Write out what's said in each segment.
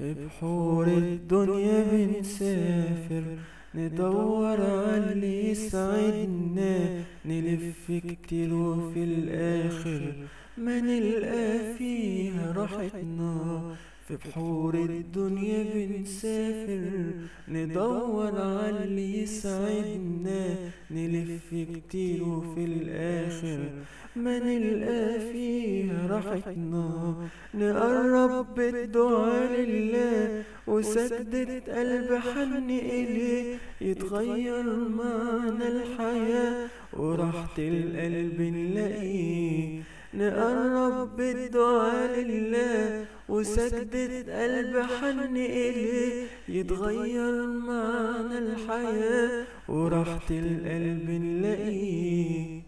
في بحور الدنيا بنسافر ندور على اللي يسعدنا نلف كتير وفي الآخر ما نلقى فيها راحتنا. في بحور الدنيا بنسافر ندور على اللي يسعدنا نلف كتير وفي الآخر ما نلقى فيها راحتنا. نقرب بالدعاء لله وسدت قلب حن إليه يتغير معنا الحياة وراحة القلب نلاقيه. نقرب بالدعاء لله وسدت قلب حن إليه يتغير معنا الحياة وراحة القلب نلاقيه.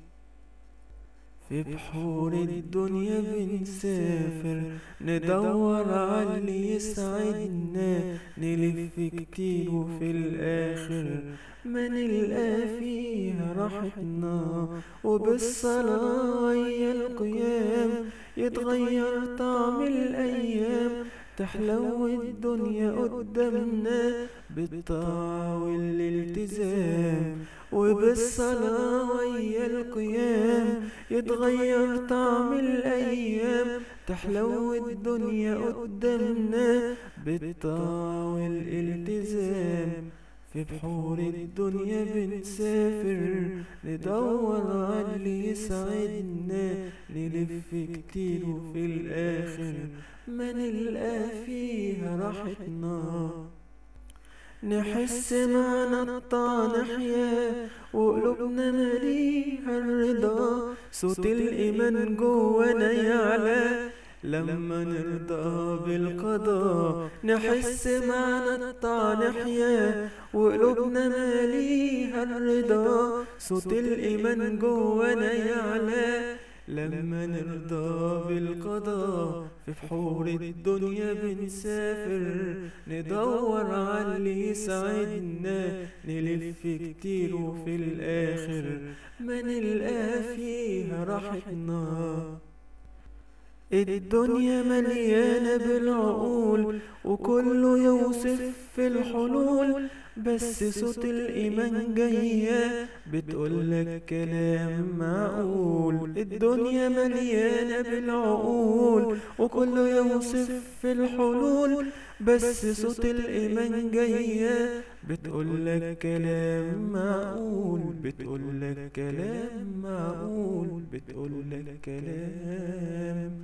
في بحور الدنيا بنسافر ندور على اللي يسعدنا نلف كتير وفي الآخر ما نلقى فيها راحتنا وبالصلاة ويا القيام يتغير طعم الأيام تحلو الدنيا قدامنا بالطاعة والالتزام. وبالصلاة ويا القيام يتغير طعم الأيام تحلو الدنيا قدامنا بالطاعة والالتزام. في بحور الدنيا بنسافر ندور على اللي يسعدنا نلف كتير وفي الآخر ما نلقى فيها راحتنا. نحس معنا الطعن نحيا وقلوبنا مليها الرضا صوت الإيمان جوانا يعلى. لما نرضى بالقضاء نحس الطعن نحيا. وقلوبنا مليها الرضا صوت الإيمان جوانا يعلى. لما نرضى بالقضاء في بحور الدنيا بنسافر ندور على اللي يسعدنا نلف كتير وفي الآخر ما نلقى فيها راحتنا. الدنيا مليانة بالعقول وكله يوصف في الحلول. بس صوت الإيمان جاية بتقولك كلام معقول. الدنيا مليانة بالعقول وكله يوصف في الحلول. بس صوت الإيمان جاية بتقولك كلام معقول. بتقولك كلام معقول. بتقولك كلام